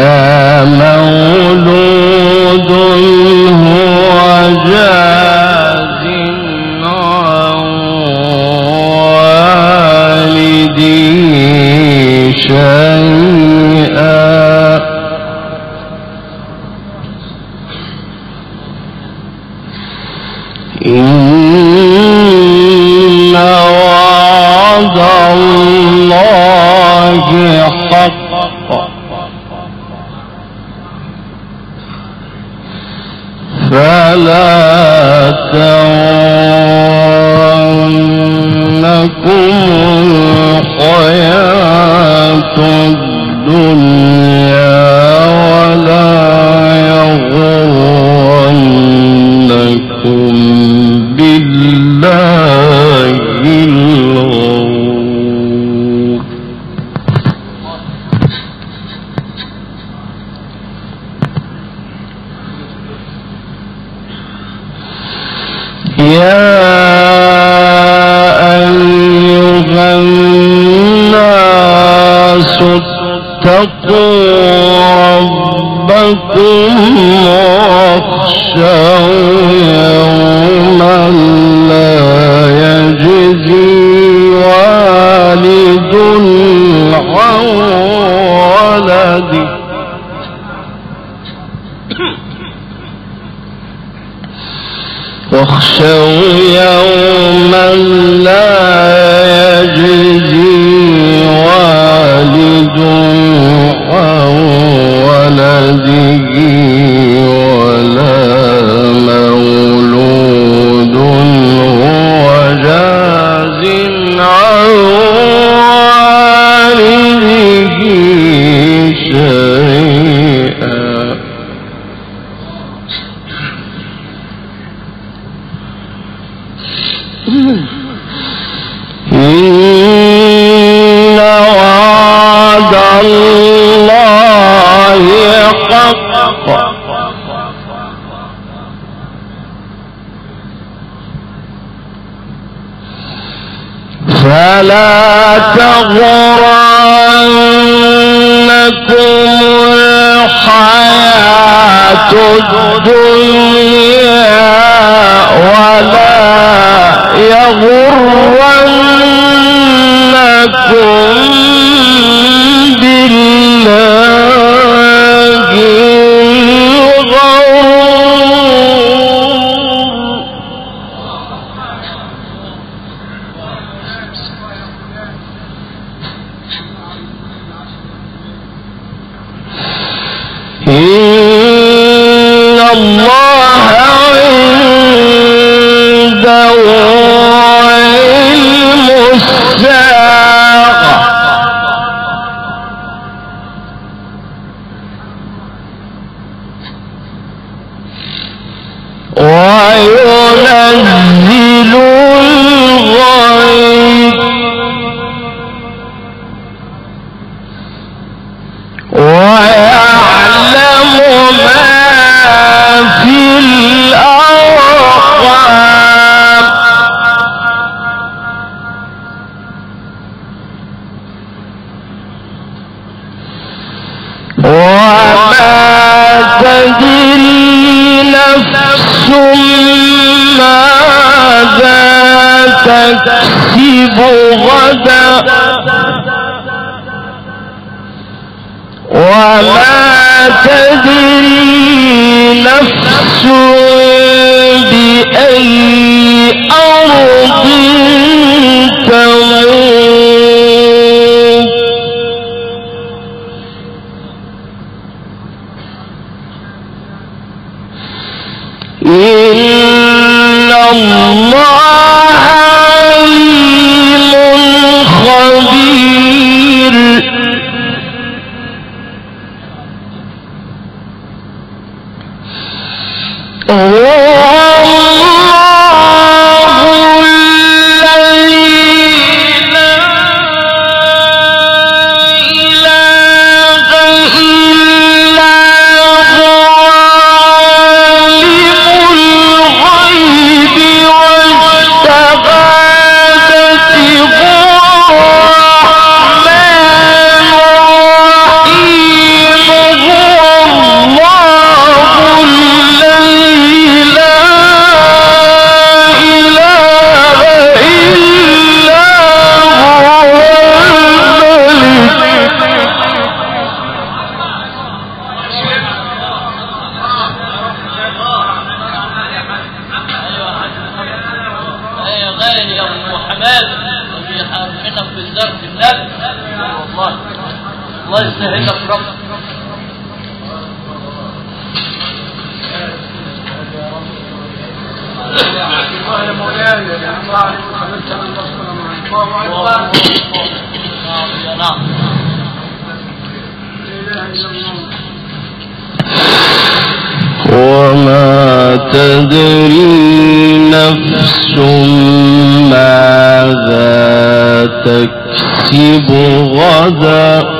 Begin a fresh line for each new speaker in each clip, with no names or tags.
لا Mm. إن وما تدري نفس ماذا تكسب غدا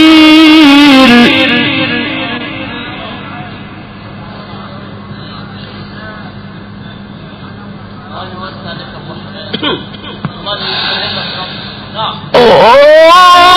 الله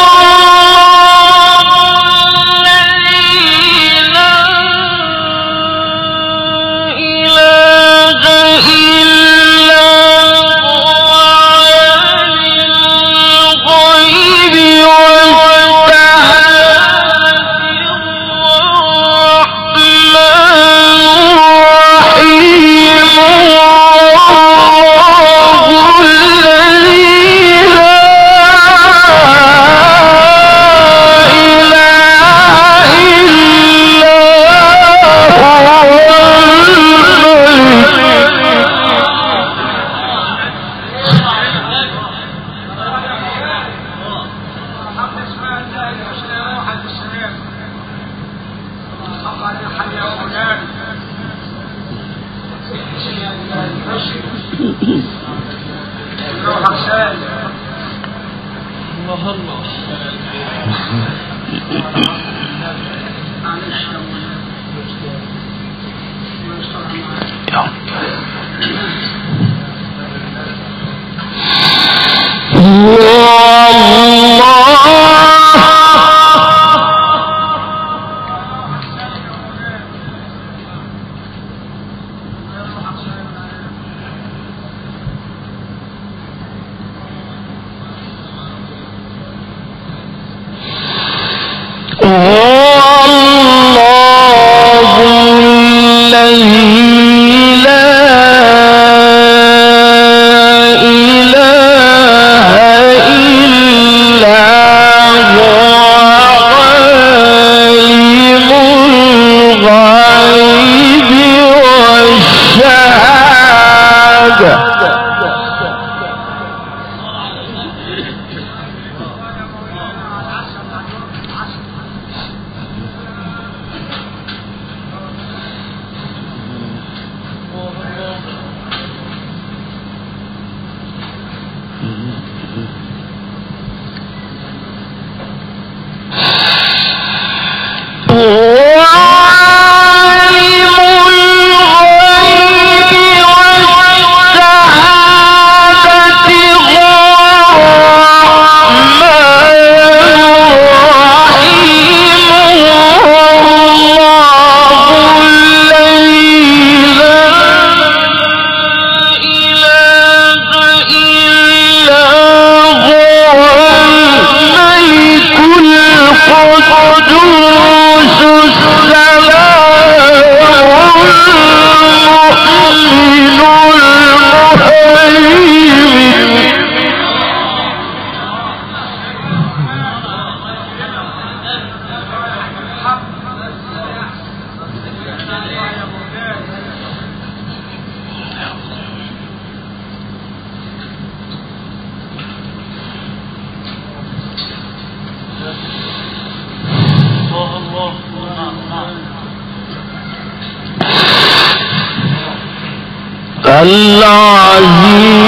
اللہ عزیز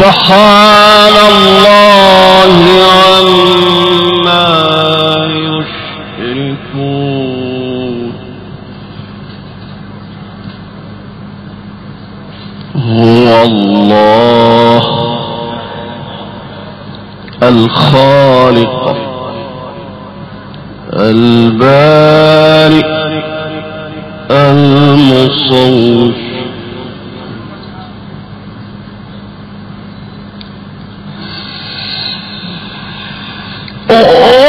سبحان الله عما يشركون. هو الله الخالق البارئ المصور. Oh,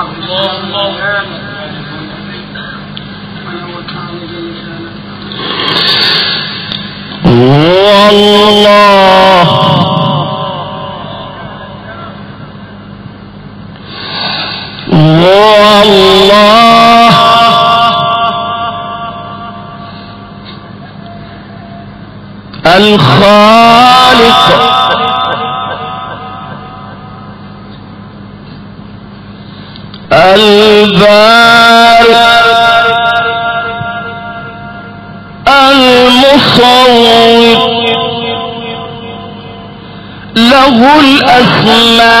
الله الخالق البارئ. المصور له الأسماء.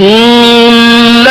بسم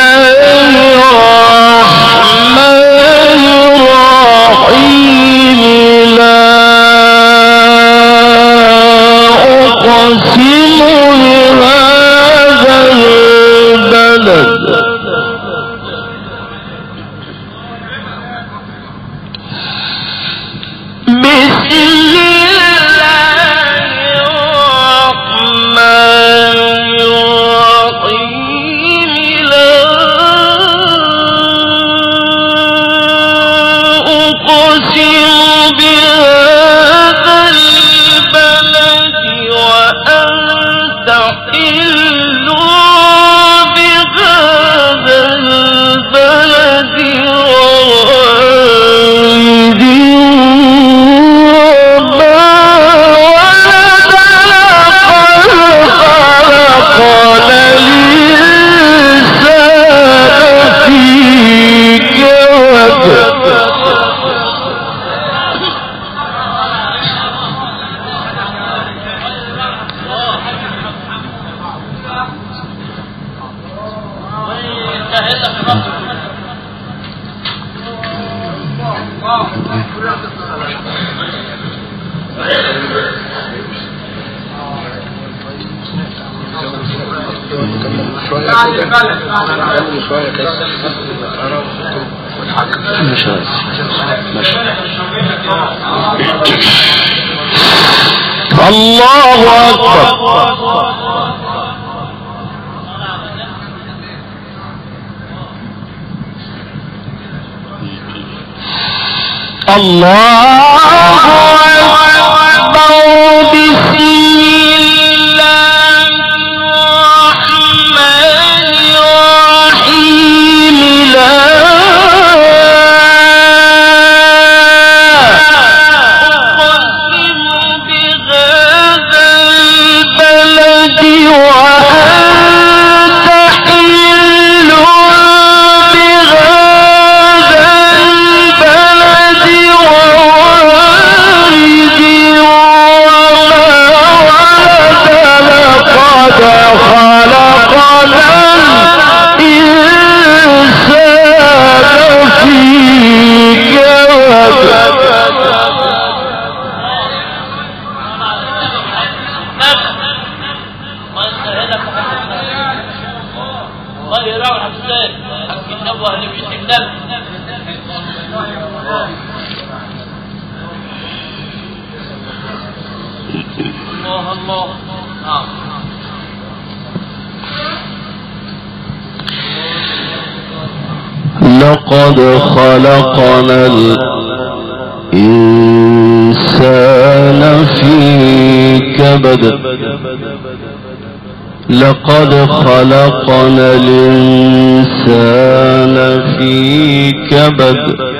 الله الله الله.
نعم.
لقد خلقنا الإنسان في كبد. لقد خلقنا الإنسان في كبد.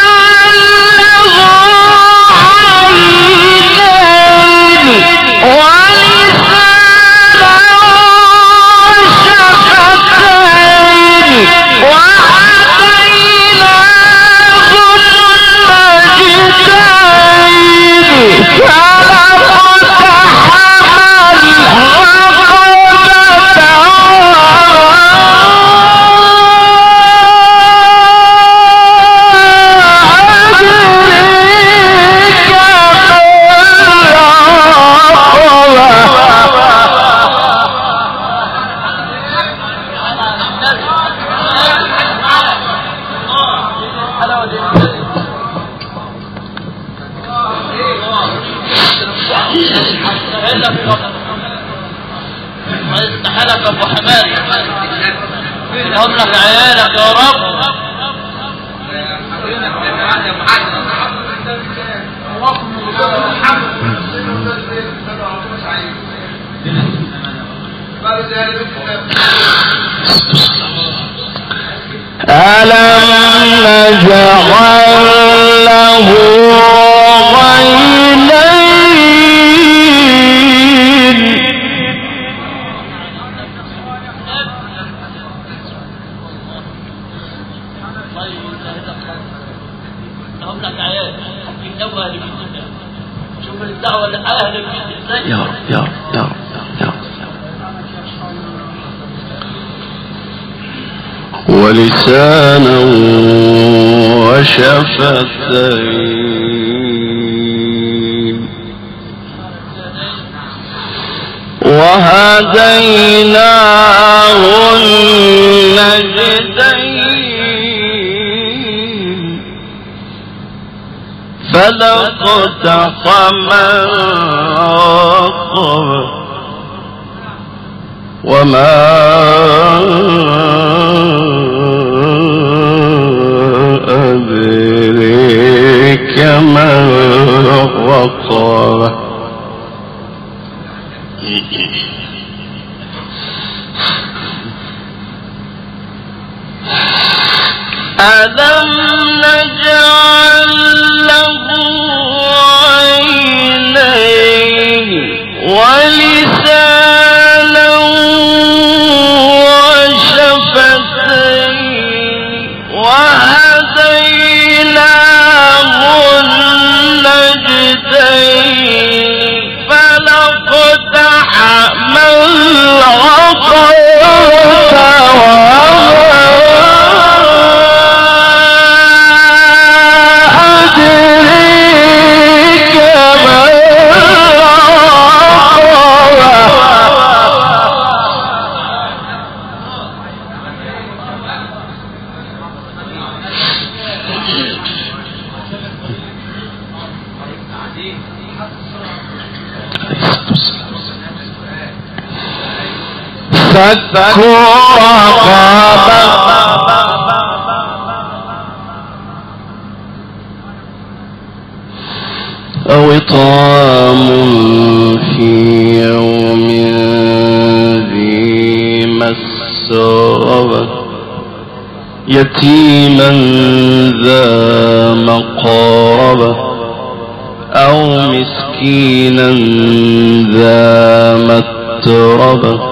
وشفتين
شوف الدعوة لأهل إزاي
يا رب يا رب يا رب يا رب ولسانا وشفتين وهديناه النجدين فلقتحم العقبة وما أدريك ما الرقبة ألم نجعل مكرما يتيما ذا مقربة أو مسكينا ذا متربة.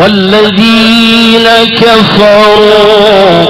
والذين كفروا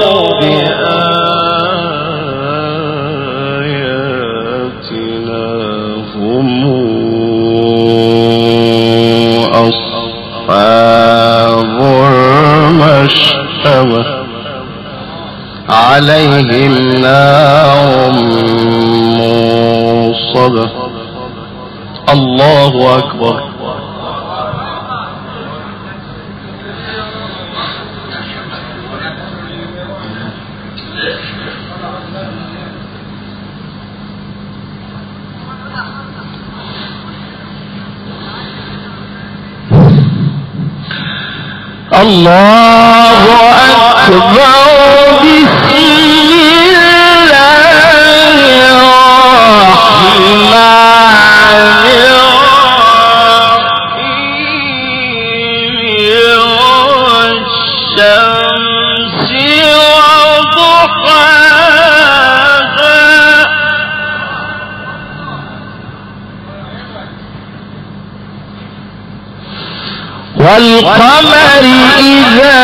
والقمر إذا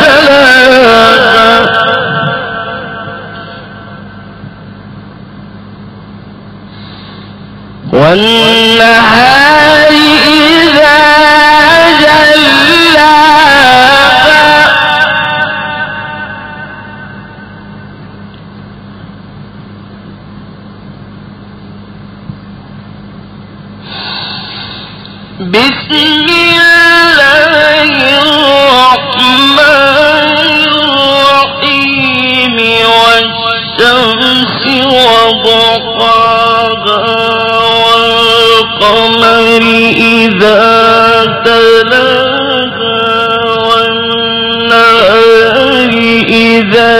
تلاها والنهار وضحاها والقمر إذا تلاها والنهار إذا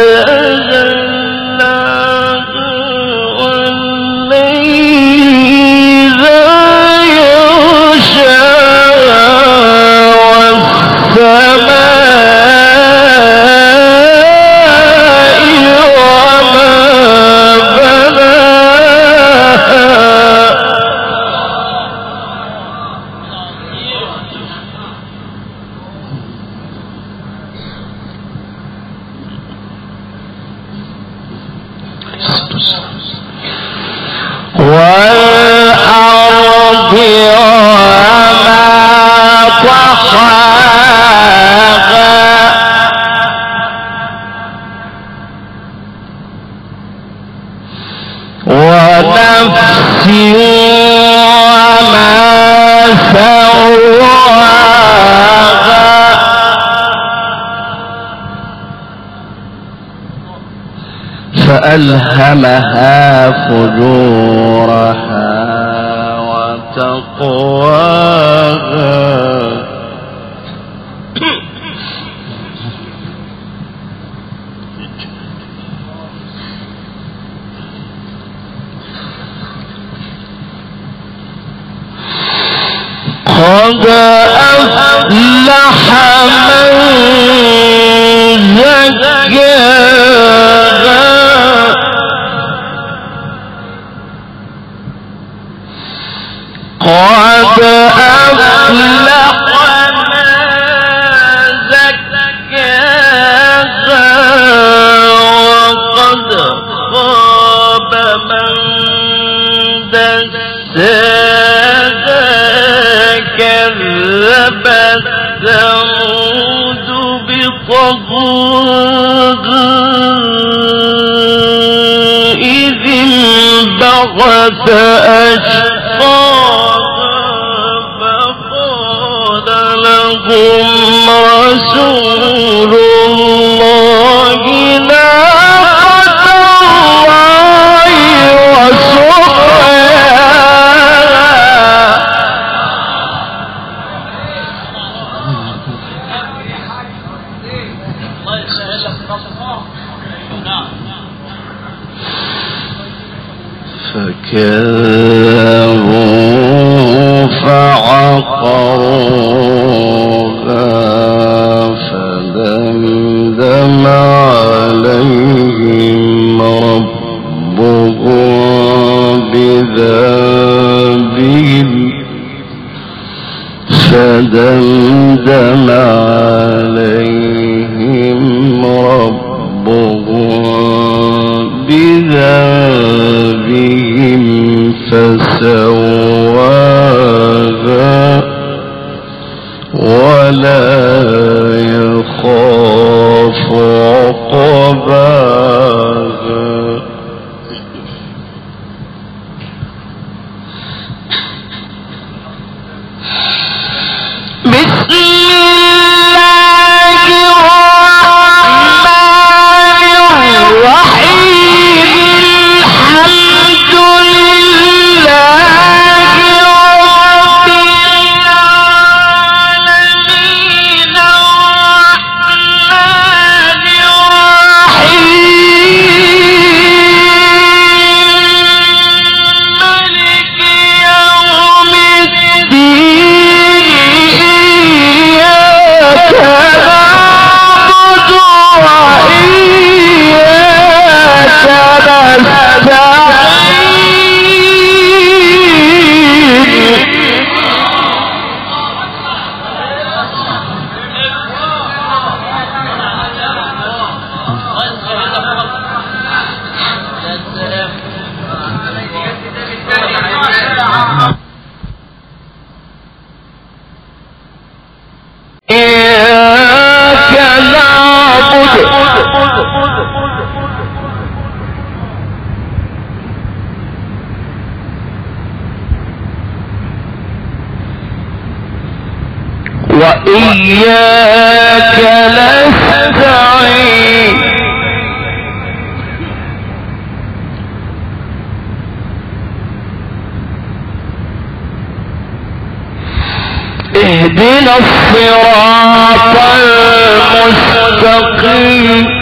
ألهمها فجورها وتقواها. قد أفلح من الأرض أشقاها فقال لهم رسول الله ناقة الله وسقياها
الله يسهل لك.
forget. إياك نستعين اهدنا الصراط المستقيم.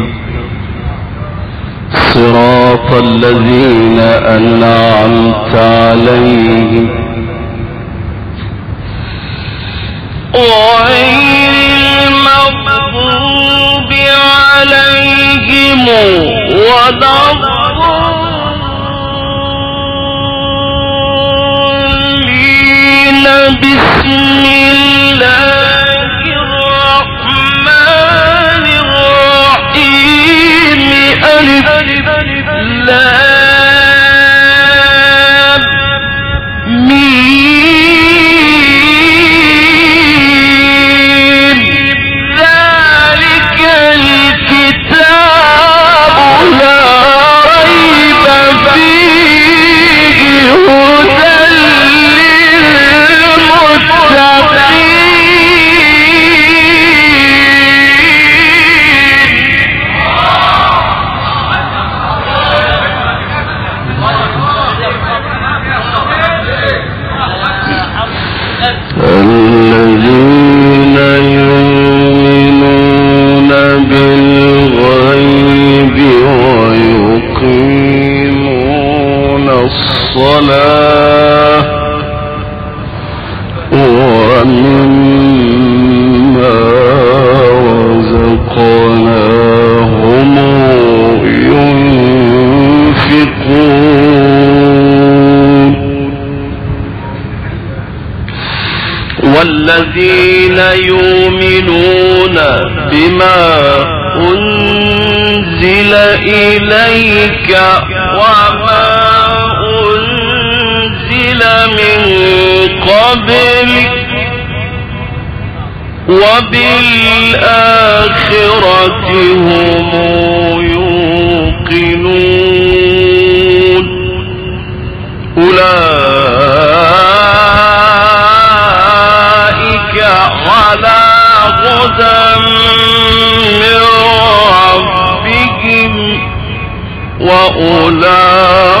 الذين أنعمت عليهم. غير المغضوب عليهم ولا بسم الله. love. وبالآخرة هم يوقنون. أولئك على هدى من ربهم وأولئك